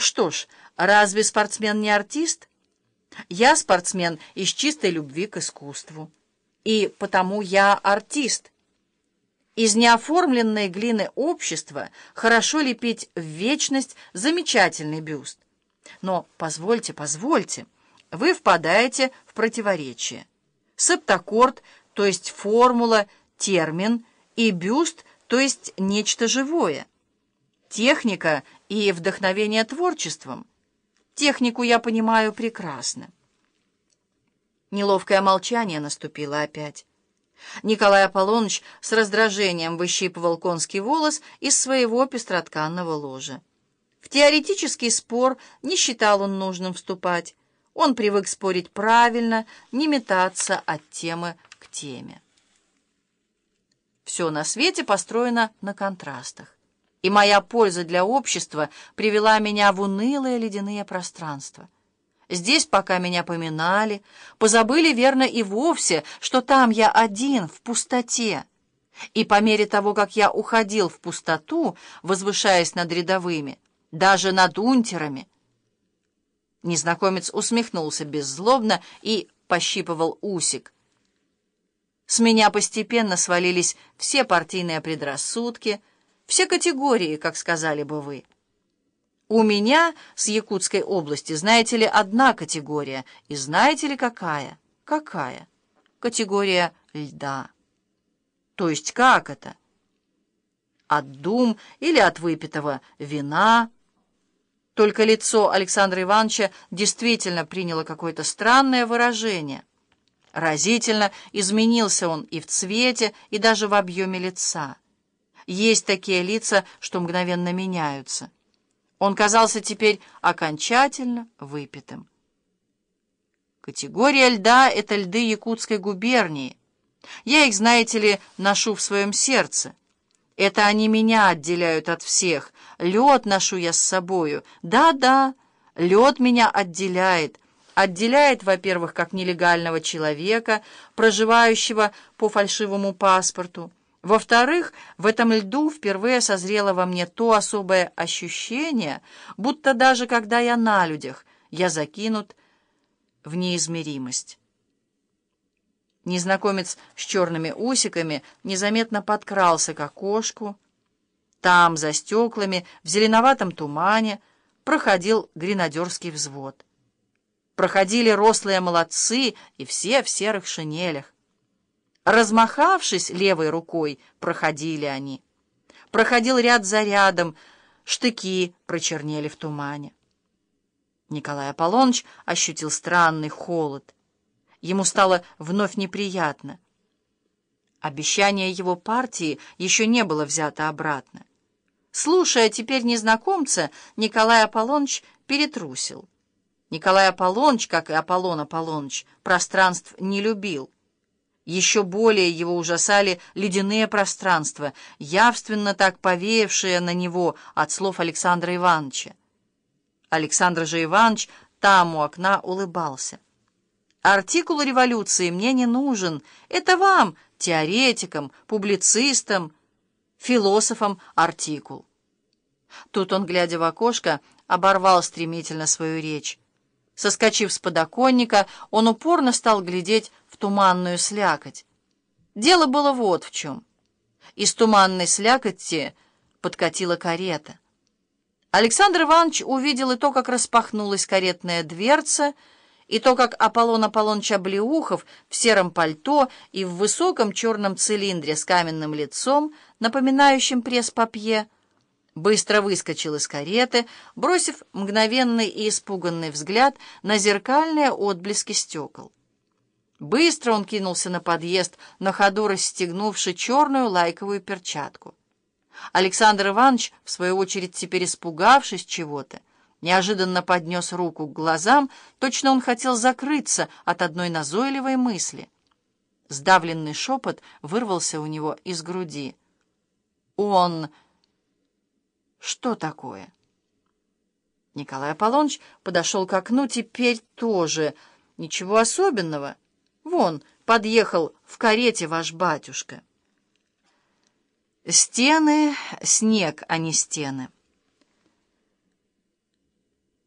Что ж, разве спортсмен не артист? Я спортсмен из чистой любви к искусству. И потому я артист. Из неоформленной глины общества хорошо лепить в вечность замечательный бюст. Но позвольте, позвольте, вы впадаете в противоречие. Септаккорд, то есть формула, термин, и бюст, то есть нечто живое. Техника и вдохновение творчеством. Технику я понимаю прекрасно. Неловкое молчание наступило опять. Николай Аполлоныч с раздражением выщипывал конский волос из своего пестротканного ложа. В теоретический спор не считал он нужным вступать. Он привык спорить правильно, не метаться от темы к теме. Все на свете построено на контрастах. И моя польза для общества привела меня в унылые ледяные пространства. Здесь, пока меня поминали, позабыли верно и вовсе, что там я один, в пустоте. И по мере того, как я уходил в пустоту, возвышаясь над рядовыми, даже над унтерами, незнакомец усмехнулся беззлобно и пощипывал усик. С меня постепенно свалились все партийные предрассудки, все категории, как сказали бы вы. У меня с Якутской области, знаете ли, одна категория. И знаете ли, какая? Какая? Категория льда. То есть как это? От дум или от выпитого вина? Только лицо Александра Ивановича действительно приняло какое-то странное выражение. Разительно изменился он и в цвете, и даже в объеме лица. Есть такие лица, что мгновенно меняются. Он казался теперь окончательно выпитым. Категория льда — это льды Якутской губернии. Я их, знаете ли, ношу в своем сердце. Это они меня отделяют от всех. Лед ношу я с собою. Да-да, лед меня отделяет. Отделяет, во-первых, как нелегального человека, проживающего по фальшивому паспорту. Во-вторых, в этом льду впервые созрело во мне то особое ощущение, будто даже когда я на людях, я закинут в неизмеримость. Незнакомец с черными усиками незаметно подкрался к окошку. Там, за стеклами, в зеленоватом тумане, проходил гренадерский взвод. Проходили рослые молодцы и все в серых шинелях. Размахавшись левой рукой, проходили они. Проходил ряд за рядом, штыки прочернели в тумане. Николай Аполлоныч ощутил странный холод. Ему стало вновь неприятно. Обещание его партии еще не было взято обратно. Слушая теперь незнакомца, Николай Аполлоныч перетрусил. Николай Аполлоныч, как и Аполлон Аполлоныч, пространств не любил. Еще более его ужасали ледяные пространства, явственно так повеявшие на него от слов Александра Ивановича. Александр же Иванович там у окна улыбался. «Артикул революции мне не нужен. Это вам, теоретикам, публицистам, философам, артикул». Тут он, глядя в окошко, оборвал стремительно свою речь. Соскочив с подоконника, он упорно стал глядеть в туманную слякоть. Дело было вот в чем. Из туманной слякоти подкатила карета. Александр Иванович увидел и то, как распахнулась каретная дверца, и то, как Аполлон Аполлоныч Облеухов в сером пальто и в высоком черном цилиндре с каменным лицом, напоминающим пресс-папье, быстро выскочил из кареты, бросив мгновенный и испуганный взгляд на зеркальные отблески стекол. Быстро он кинулся на подъезд, на ходу расстегнувши черную лайковую перчатку. Александр Иванович, в свою очередь теперь испугавшись чего-то, неожиданно поднес руку к глазам, точно он хотел закрыться от одной назойливой мысли. Сдавленный шепот вырвался у него из груди. «Он...» Что такое? Николай Аполлоныч подошел к окну, теперь тоже. Ничего особенного. Вон, подъехал в карете ваш батюшка. Стены — снег, а не стены.